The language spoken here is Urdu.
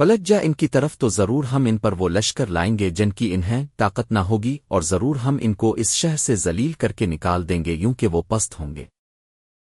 پلٹ جا ان کی طرف تو ضرور ہم ان پر وہ لشکر لائیں گے جن کی انہیں طاقت نہ ہوگی اور ضرور ہم ان کو اس شہر سے ذلیل کر کے نکال دیں گے یوں کہ وہ پست ہوں گے۔